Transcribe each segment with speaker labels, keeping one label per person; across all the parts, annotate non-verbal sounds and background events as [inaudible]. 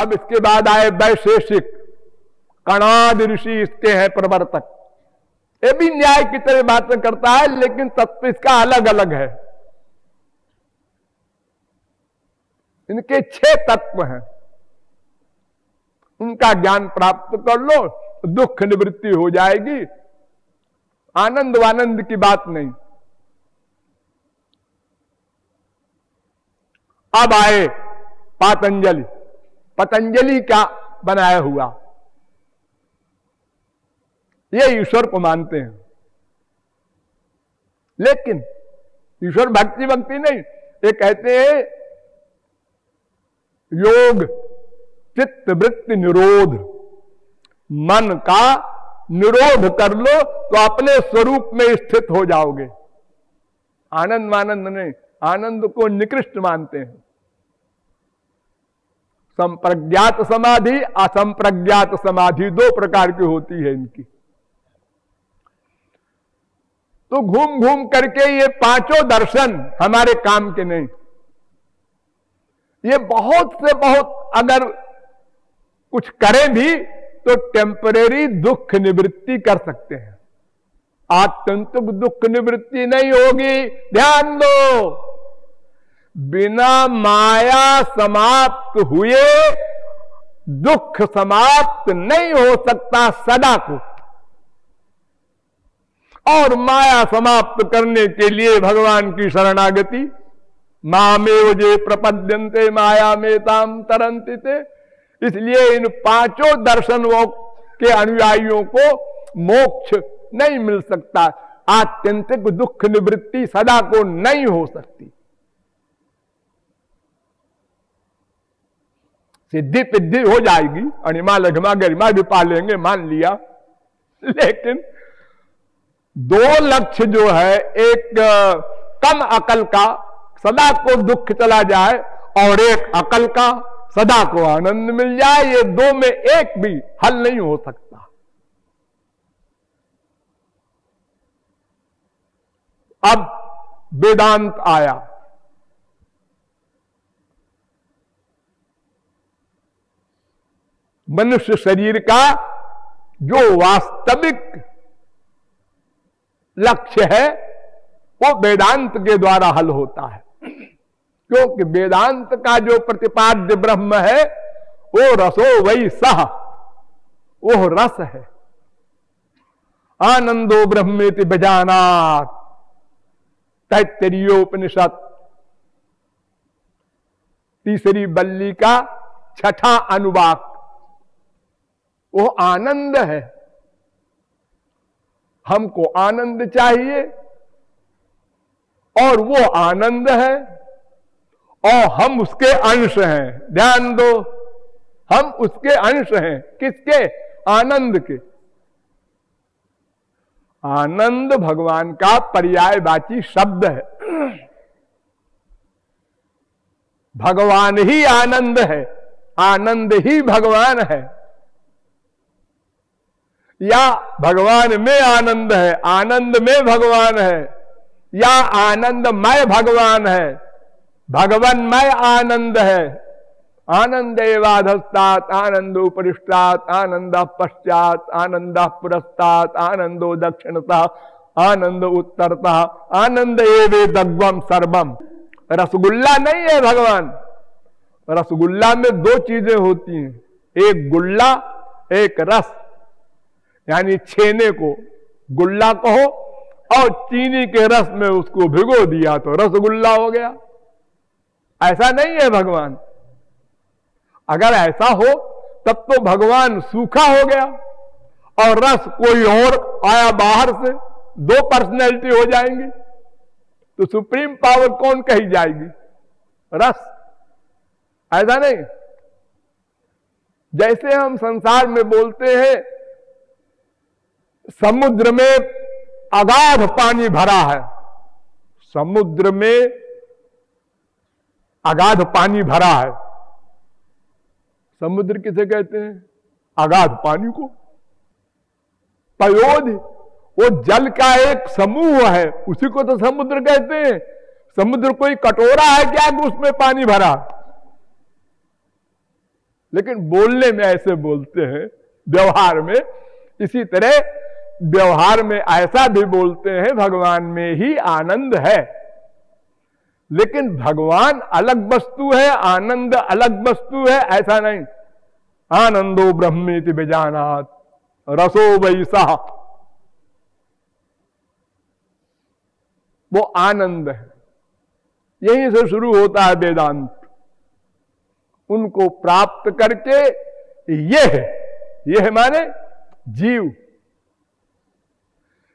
Speaker 1: अब इसके बाद आए वैशेषिक। कणाद ऋषि इसके हैं प्रवर्तक। ये भी न्याय की तरह बातें करता है, लेकिन तत्व इसका अलग अलग है। इनके छह तत्व हैं। उनका ज्ञान प्राप्त कर लो, दुख निवृत्ति हो जाएगी। आनंद वानंद की बात नहीं। अब आए पातंजलि। पतंजलि का बनाया हुआ। ये ईश्वर को मानते हैं। लेकिन ईश्वर भक्ति भक्ति नहीं, ये कहते हैं, योग, चित्त वृत्ति निरोध। मन का निरोध कर लो तो अपने स्वरूप में स्थित हो जाओगे। आनंद मानंद नहीं, आनंद को निकृष्ट मानते हैं। संप्रज्ञात समाधि, असंप्रज्ञात समाधि दो प्रकार की होती है इनकी। तो घूम घूम करके ये पाँचों दर्शन हमारे काम के नहीं। ये बहुत से बहुत अगर कुछ करें भी तो टेम्परेरी दुख निवृत्ति कर सकते हैं। आत्यंतिक दुख निवृत्ति नहीं होगी। ध्यान दो। बिना माया समाप्त हुए दुख समाप्त नहीं हो सकता सदा को। और माया समाप्त करने के लिए भगवान की शरणागति, मामेव जे प्रपद्यंते माया में ताम तरंती थे इसलिए इन पाँचों दर्शनों के अनुयायियों को मोक्ष नहीं मिल सकता। आत्यंतिक दुख निवृत्ति सदा को नहीं हो सकती। सिद्धि पिद्धि हो जाएगी। अणिमा लघमा गरिमा भी पा लेंगे, मान लिया। लेकिन दो लक्ष्य जो है, एक कम अकल का, सदा को दुख चला जाए, और एक अकल का, सदा को आनंद मिल जाए। ये दो में एक भी हल नहीं हो सकता। अब वेदांत आया। मनुष्य शरीर का जो वास्तविक लक्ष्य है, वो वेदांत के द्वारा हल होता है। क्योंकि वेदांत का जो प्रतिपाद्य ब्रह्म है, वो रसो वही सह, वो रस है। आनंदो ब्रह्मेति बजानात तैतरीयोपनिषद तीसरी बल्ली का छठा अनुवाक वो आनंद है। हमको आनंद चाहिए और वो आनंद है और हम उसके अंश हैं। ध्यान दो, हम उसके अंश हैं। किसके? आनंद के। आनंद भगवान का पर्यायवाची शब्द है। भगवान ही आनंद है, आनंद ही भगवान है। या भगवान में आनंद है, आनंद में भगवान है, या आनंद आनंदमय भगवान है, भगवनमय आनंद है। आनंद एवाधस्तात आनंद उपरिष्टात आनंद पश्चात, आनंद पुरस्तात, आनंदो दक्षिणता, आनंद उत्तरता आनंद एवे दग्वम सर्वम रसगुल्ला नहीं है भगवान। रसगुल्ला में दो चीज़ें होती हैं। एक गुल्ला, एक रस। यानी छेने को गुल्ला कहो और चीनी के रस में उसको भिगो दिया तो रसगुल्ला हो गया। ऐसा नहीं है भगवान। अगर ऐसा हो, तब तो भगवान सूखा हो गया और रस कोई और आया बाहर से, दो पर्सनैलिटी हो जाएँगी। तो सुप्रीम पावर कौन कही जाएगी? रस। ऐसा नहीं। जैसे हम संसार में बोलते हैं समुद्र में अगाध पानी भरा है। समुद्र में अगाध पानी भरा है। समुद्र किसे कहते हैं? अगाध पानी को। पयोध, वो जल का एक समूह है, उसी को तो समुद्र कहते हैं। समुद्र कोई कटोरा है क्या उसमें पानी भरा? लेकिन बोलने में ऐसे बोलते हैं, व्यवहार में इसी तरह व्यवहार में ऐसा भी बोलते हैं, भगवान में ही आनंद है। लेकिन भगवान अलग वस्तु है, आनंद अलग वस्तु है, ऐसा नहीं। आनंदो ब्रह्मेति बेजानात रसो वैसा वो आनंद है। यहीं से शुरू होता है वेदांत। उनको प्राप्त करके यह यह माने जीव।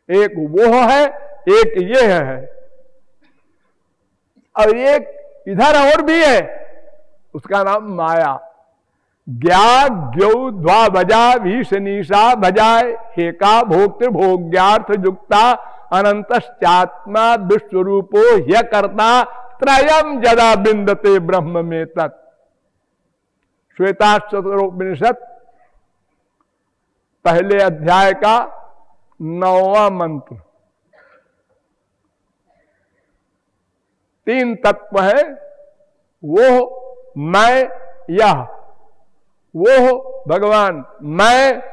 Speaker 1: एक वो है, एक ये है। और एक इधर और भी है, उसका नाम माया। ज्ञा ग्यो द्वा बजा भीषणीषा भजाए, हेका भोक्तृ भोग्यार्थ युक्ता, अनंतश्चात्मा विश्वरूपो ह्य करता त्रयम जदा बिंदते ब्रह्म में तत्। श्वेता चतुरोपनिषद पहले अध्याय का नौवा मंत्र। तीन तत्व है, वो मैं, यह। वो भगवान, मैं,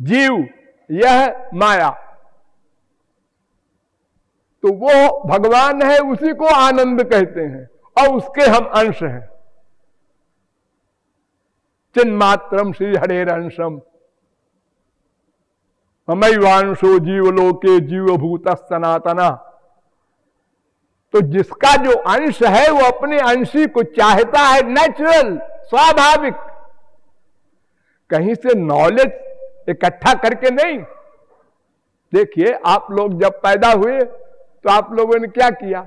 Speaker 1: जीव, यह माया। तो वो भगवान है, उसी को आनंद कहते हैं, और उसके हम अंश हैं। चिन्मात्रम श्री हरे अंशम हमैवांशो जीवलोके जीवभूत सनातना तो जिसका जो अंश है, वो अपने अंशी को चाहता है नेचुरल स्वाभाविक। कहीं से नॉलेज इकट्ठा करके नहीं। देखिए, आप लोग जब पैदा हुए तो आप लोगों ने क्या किया?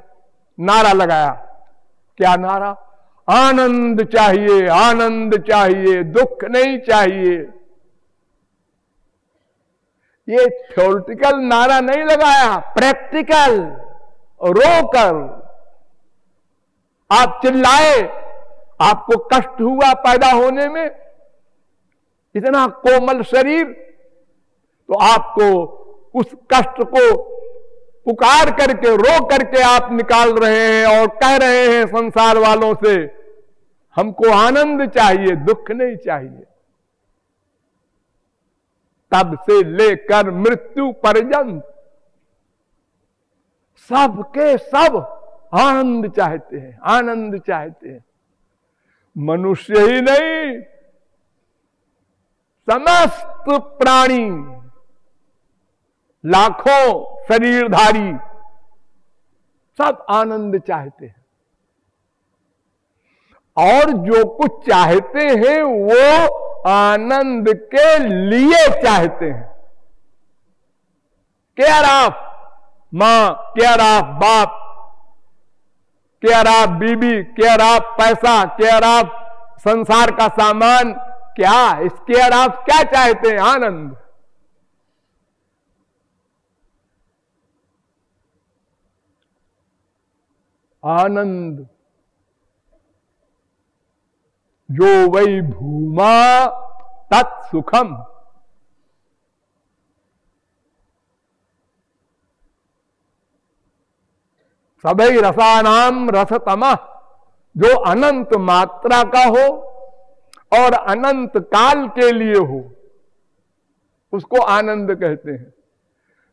Speaker 1: नारा लगाया। क्या नारा? आनंद चाहिए आनंद चाहिए, दुख नहीं चाहिए। ये थ्योरिटिकल नारा नहीं लगाया, प्रैक्टिकल, रोकर। आप चिल्लाए, आपको कष्ट हुआ पैदा होने में, इतना कोमल शरीर तो आपको उस कष्ट को पुकार करके, रो करके आप निकाल रहे हैं और कह रहे हैं संसार वालों से, हमको आनंद चाहिए, दुख नहीं चाहिए। तब से लेकर मृत्यु पर्यंत। सबके सब आनंद चाहते हैं, आनंद चाहते हैं। मनुष्य ही नहीं, समस्त प्राणी, लाखों शरीरधारी, सब आनंद चाहते हैं। और जो कुछ चाहते हैं, वो आनंद के लिए चाहते हैं। केयर ऑफ़ माँ केयर ऑफ़ बाप केयर ऑफ़ बीबी केयर ऑफ़ पैसा केयर ऑफ़ संसार का सामान, क्या इस केयर ऑफ़ क्या चाहते हैं? आनंद। आनंद। जो वही भूमा तत्सुखम सभी रसानाम रसतम। जो अनंत मात्रा का हो और अनंत काल के लिए हो, उसको आनंद कहते हैं।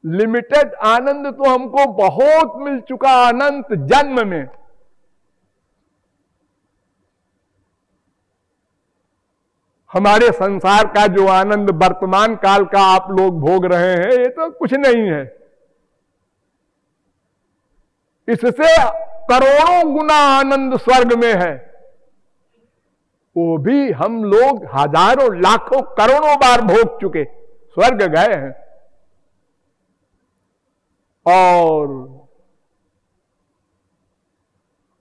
Speaker 1: लिमिटेड आनंद तो हमको बहुत मिल चुका अनंत जन्म में। हमारे संसार का जो आनंद वर्तमान काल का आप लोग भोग रहे हैं, ये तो कुछ नहीं है। इससे करोड़ों गुना आनंद स्वर्ग में है। वो भी हम लोग हज़ारों, लाखों, करोड़ों बार भोग चुके, स्वर्ग गए हैं। और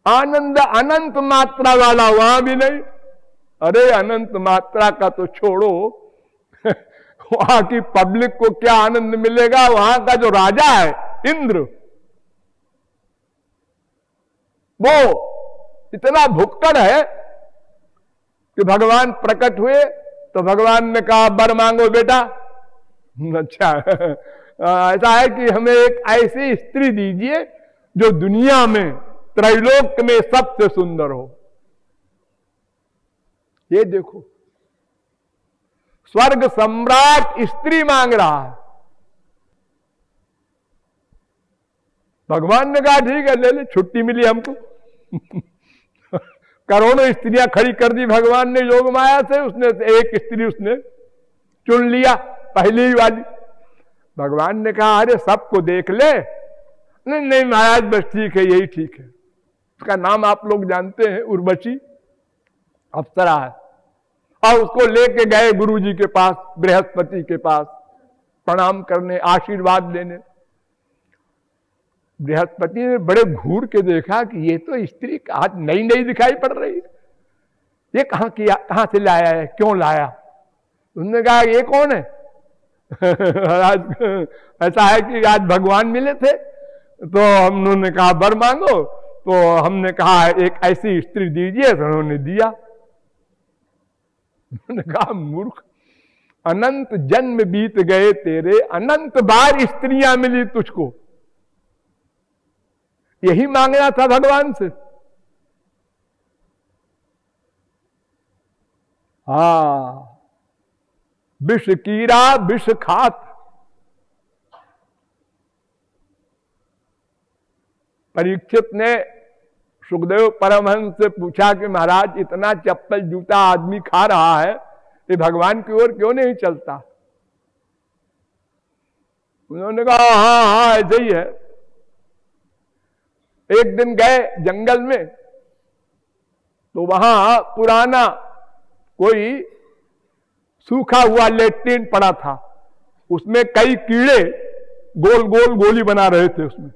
Speaker 1: आनंद अनंत मात्रा वाला वहाँ भी नहीं। अरे अनंत मात्रा का तो छोड़ो। [laughs] वहाँ की पब्लिक को क्या आनंद मिलेगा? वहाँ का जो राजा है, इंद्र। वो इतना भुक्कड़ है कि भगवान प्रकट हुए तो भगवान ने कहा, बर मांगो बेटा। [laughs] अच्छा। ऐसा है कि हमें एक ऐसी स्त्री दीजिए, जो दुनिया में त्रैलोक में सबसे सुंदर हो। ये देखो। स्वर्ग सम्राट स्त्री मांग रहा है। भगवान ने कहा, ठीक है, ले ले, छुट्टी मिली हमको। [laughs] करोड़ों स्त्रियाँ खड़ी कर दी भगवान ने, योग माया से, उसने एक स्त्री उसने चुन लिया, पहली वाली। भगवान ने कहा, अरे, सबको देख ले। नहीं नहीं, महाराज, बस ठीक है, यही ठीक है। उसका नाम आप लोग जानते हैं, उर्वशी। अप्सरा है और उसको लेके गए गुरु जी के पास, बृहस्पति के पास, प्रणाम करने, आशीर्वाद लेने। बृहस्पति ने बड़े घूर के देखा कि ये तो स्त्री आज नई नई दिखाई पड़ रही ये कहाँ किया, कहाँ से लाया है, क्यों लाया? उन्होंने कहा, ये कौन है? [laughs] आज ऐसा है कि आज भगवान मिले थे। तो हम उन्होंने कहा, बर मांगो। तो हमने कहा, एक ऐसी स्त्री दीजिए, उन्होंने दिया। उन्होंने कहा, मूर्ख, अनंत जन्म बीत गए तेरे, अनंत बार स्त्रियाँ मिली तुझको। यही मांगना था भगवान से। हा, विष कीरा, विष खात। परीक्षित ने सुखदेव परमहंस से पूछा कि महाराज, इतना चप्पल जूता आदमी खा रहा है, ये भगवान की ओर क्यों नहीं चलता? उन्होंने कहा हाँ हाँ ऐसे ही है। एक दिन गए जंगल में तो वहाँ पुराना कोई सूखा हुआ लेट्रिन पड़ा था। उसमें कई कीड़े गोल गोल गोली बना रहे थे उसमें।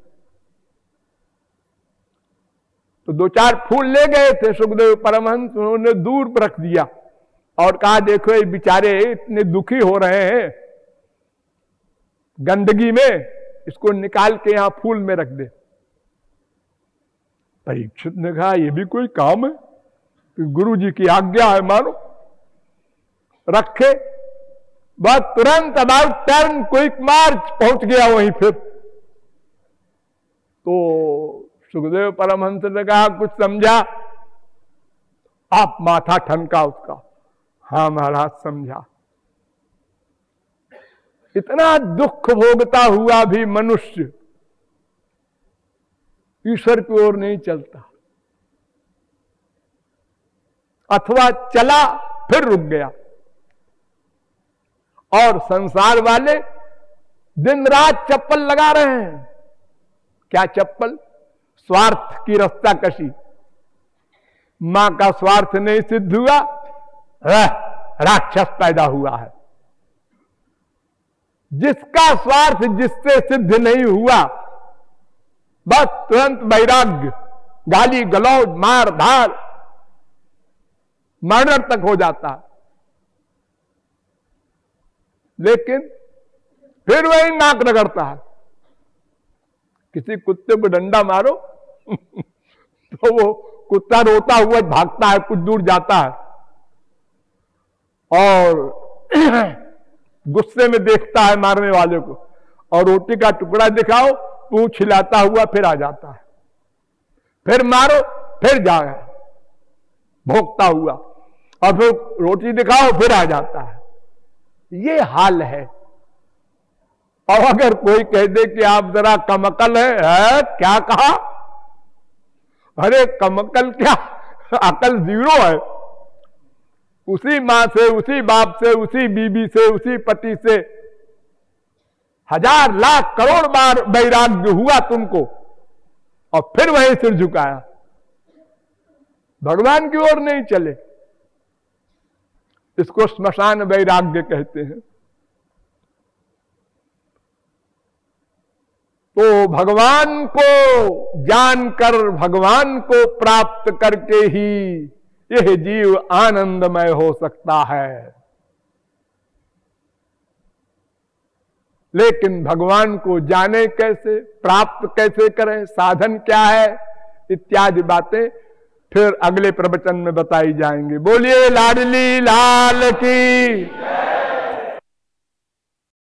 Speaker 1: तो दो चार फूल ले गए थे, सुखदेव परमहंस, उन्होंने दूर रख दिया और कहा, देखो, ये बेचारे इतने दुखी हो रहे हैं। गंदगी में इसको निकाल के यहाँ फूल में रख दे। परीक्षित ने कहा यह भी कोई काम है? कि गुरु जी की आज्ञा है, मानो। रखे। बस तुरंत अबाउट टर्न क्विक मार्च पहुँच गया वहीं फिर। तो सुखदेव परमहंस ने कहा, कुछ समझा? आप माथा ठनका उसका। हाँ महाराज, समझा। इतना दुख भोगता हुआ भी मनुष्य ईश्वर की ओर नहीं चलता। अथवा चला, फिर रुक गया। और संसार वाले दिन रात चप्पल लगा रहे हैं। क्या चप्पल? स्वार्थ की रस्ता कशी। माँ का स्वार्थ नहीं सिद्ध हुआ राक्षस पैदा हुआ है। जिसका स्वार्थ जिससे सिद्ध नहीं हुआ, बस तुरंत वैराग्य, गाली गलौज, मार धार, मर्डर तक हो जाता। लेकिन फिर वही नाक रगड़ता है। किसी कुत्ते को डंडा मारो [laughs] तो वो कुत्ता रोता हुआ भागता है कुछ दूर जाता है। और [clears throat] गुस्से में देखता है मारने वाले को। और रोटी का टुकड़ा दिखाओ पूछ छिलाता हुआ फिर आ जाता है। फिर मारो फिर जाए। भोगता हुआ। और फिर रोटी दिखाओ फिर आ जाता है। ये हाल है। और अगर कोई कह दे कि आप जरा कमकल है, है? क्या कहा? अरे कमकल क्या? अकल ज़ीरो है। उसी माँ से, उसी बाप से, उसी बीबी से, उसी पति से हज़ार लाख करोड़ बार वैराग्य हुआ तुमको और फिर वही सिर झुकाया। भगवान की ओर नहीं चले। इसको स्मशान वैराग्य कहते हैं। तो भगवान को, जानकर भगवान को प्राप्त करके ही यह जीव आनंदमय हो सकता है। लेकिन भगवान को जाने कैसे, प्राप्त कैसे करें, साधन क्या है, इत्यादि बातें फिर अगले प्रवचन में बताई जाएँगी। बोलिए, लाडली लाल की।